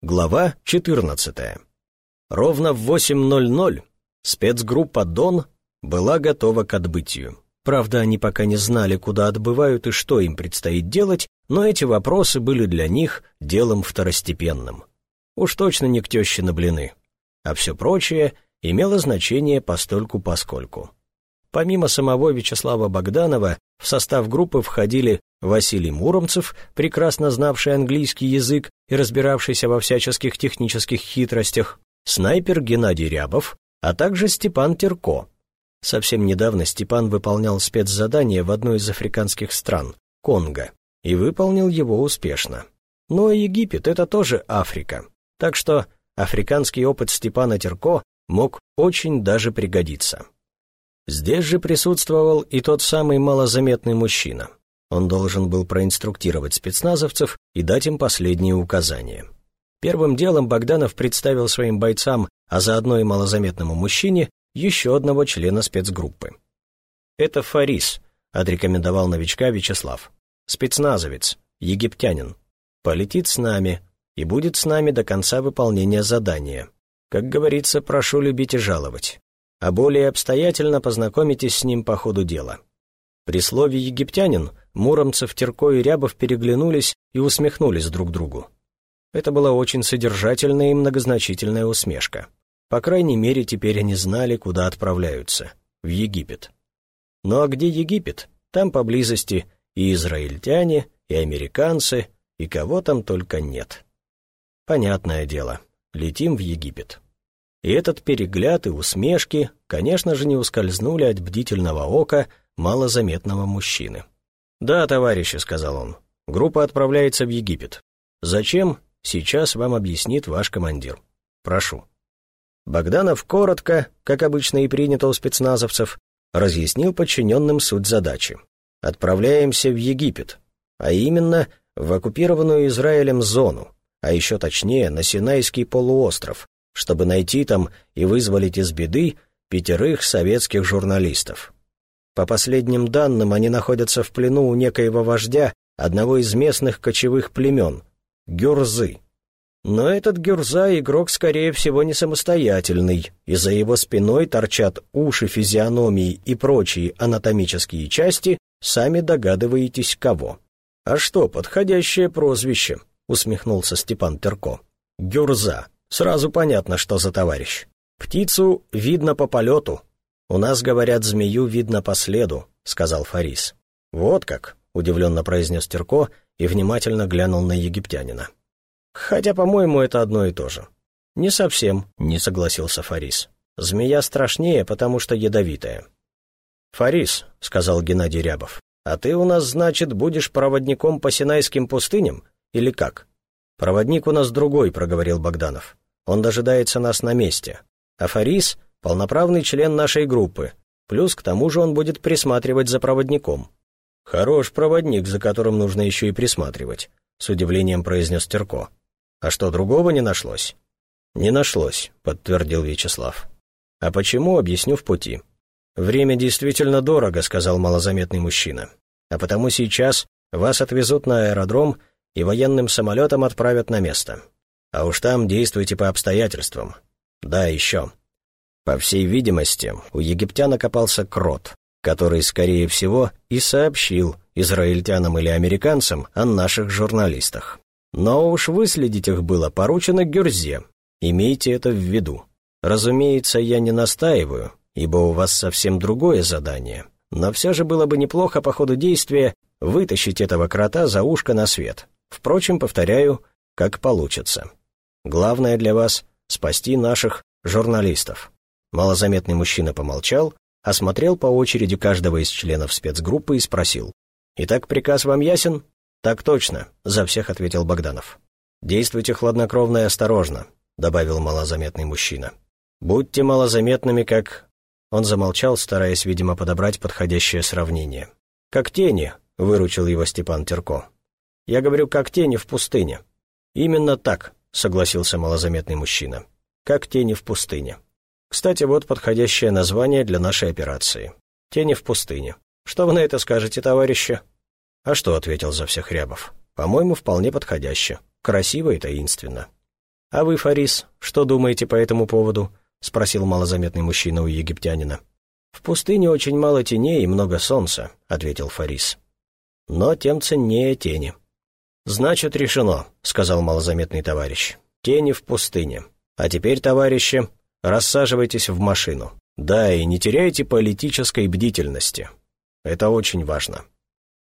Глава 14. Ровно в 8.00 спецгруппа «Дон» была готова к отбытию. Правда, они пока не знали, куда отбывают и что им предстоит делать, но эти вопросы были для них делом второстепенным. Уж точно не к теще на блины. А все прочее имело значение постольку-поскольку. Помимо самого Вячеслава Богданова, в состав группы входили Василий Муромцев, прекрасно знавший английский язык и разбиравшийся во всяческих технических хитростях, снайпер Геннадий Рябов, а также Степан Терко. Совсем недавно Степан выполнял спецзадание в одной из африканских стран, Конго, и выполнил его успешно. Но Египет — это тоже Африка, так что африканский опыт Степана Терко мог очень даже пригодиться. Здесь же присутствовал и тот самый малозаметный мужчина — он должен был проинструктировать спецназовцев и дать им последние указания. Первым делом Богданов представил своим бойцам, а заодно и малозаметному мужчине, еще одного члена спецгруппы. «Это Фарис», — отрекомендовал новичка Вячеслав. «Спецназовец, египтянин. Полетит с нами и будет с нами до конца выполнения задания. Как говорится, прошу любить и жаловать. А более обстоятельно познакомитесь с ним по ходу дела». При слове «египтянин» Муромцев, Терко и Рябов переглянулись и усмехнулись друг другу. Это была очень содержательная и многозначительная усмешка. По крайней мере, теперь они знали, куда отправляются — в Египет. Ну а где Египет? Там поблизости и израильтяне, и американцы, и кого там только нет. Понятное дело, летим в Египет. И этот перегляд и усмешки, конечно же, не ускользнули от бдительного ока малозаметного мужчины. «Да, товарищи», — сказал он, — «группа отправляется в Египет. Зачем? Сейчас вам объяснит ваш командир. Прошу». Богданов коротко, как обычно и принято у спецназовцев, разъяснил подчиненным суть задачи. «Отправляемся в Египет, а именно в оккупированную Израилем зону, а еще точнее на Синайский полуостров, чтобы найти там и вызволить из беды пятерых советских журналистов. По последним данным, они находятся в плену у некоего вождя одного из местных кочевых племен — Гюрзы. Но этот Гюрза — игрок, скорее всего, не самостоятельный, и за его спиной торчат уши, физиономии и прочие анатомические части, сами догадываетесь, кого. «А что, подходящее прозвище», — усмехнулся Степан Терко. «Гюрза. Сразу понятно, что за товарищ. Птицу видно по полету, «У нас, говорят, змею видно по следу», — сказал Фарис. «Вот как», — удивленно произнес Терко и внимательно глянул на египтянина. «Хотя, по-моему, это одно и то же». «Не совсем», — не согласился Фарис. «Змея страшнее, потому что ядовитая». «Фарис», — сказал Геннадий Рябов, «а ты у нас, значит, будешь проводником по Синайским пустыням? Или как?» «Проводник у нас другой», — проговорил Богданов. «Он дожидается нас на месте. А Фарис полноправный член нашей группы, плюс к тому же он будет присматривать за проводником». «Хорош проводник, за которым нужно еще и присматривать», — с удивлением произнес Терко. «А что, другого не нашлось?» «Не нашлось», — подтвердил Вячеслав. «А почему, объясню в пути». «Время действительно дорого», — сказал малозаметный мужчина. «А потому сейчас вас отвезут на аэродром и военным самолетом отправят на место. А уж там действуйте по обстоятельствам. Да, еще. По всей видимости, у египтян окопался крот, который, скорее всего, и сообщил израильтянам или американцам о наших журналистах. Но уж выследить их было поручено Гюрзе. Имейте это в виду. Разумеется, я не настаиваю, ибо у вас совсем другое задание. Но все же было бы неплохо по ходу действия вытащить этого крота за ушко на свет. Впрочем, повторяю, как получится. Главное для вас — спасти наших журналистов. Малозаметный мужчина помолчал, осмотрел по очереди каждого из членов спецгруппы и спросил. «Итак, приказ вам ясен?» «Так точно», — за всех ответил Богданов. «Действуйте хладнокровно и осторожно», — добавил малозаметный мужчина. «Будьте малозаметными, как...» Он замолчал, стараясь, видимо, подобрать подходящее сравнение. «Как тени», — выручил его Степан Терко. «Я говорю, как тени в пустыне». «Именно так», — согласился малозаметный мужчина. «Как тени в пустыне». Кстати, вот подходящее название для нашей операции. «Тени в пустыне». Что вы на это скажете, товарищи? А что, ответил за всех Рябов. По-моему, вполне подходяще. Красиво и таинственно. «А вы, Фарис, что думаете по этому поводу?» — спросил малозаметный мужчина у египтянина. «В пустыне очень мало теней и много солнца», — ответил Фарис. «Но тем ценнее тени». «Значит, решено», — сказал малозаметный товарищ. «Тени в пустыне. А теперь, товарищи, рассаживайтесь в машину. Да, и не теряйте политической бдительности. Это очень важно».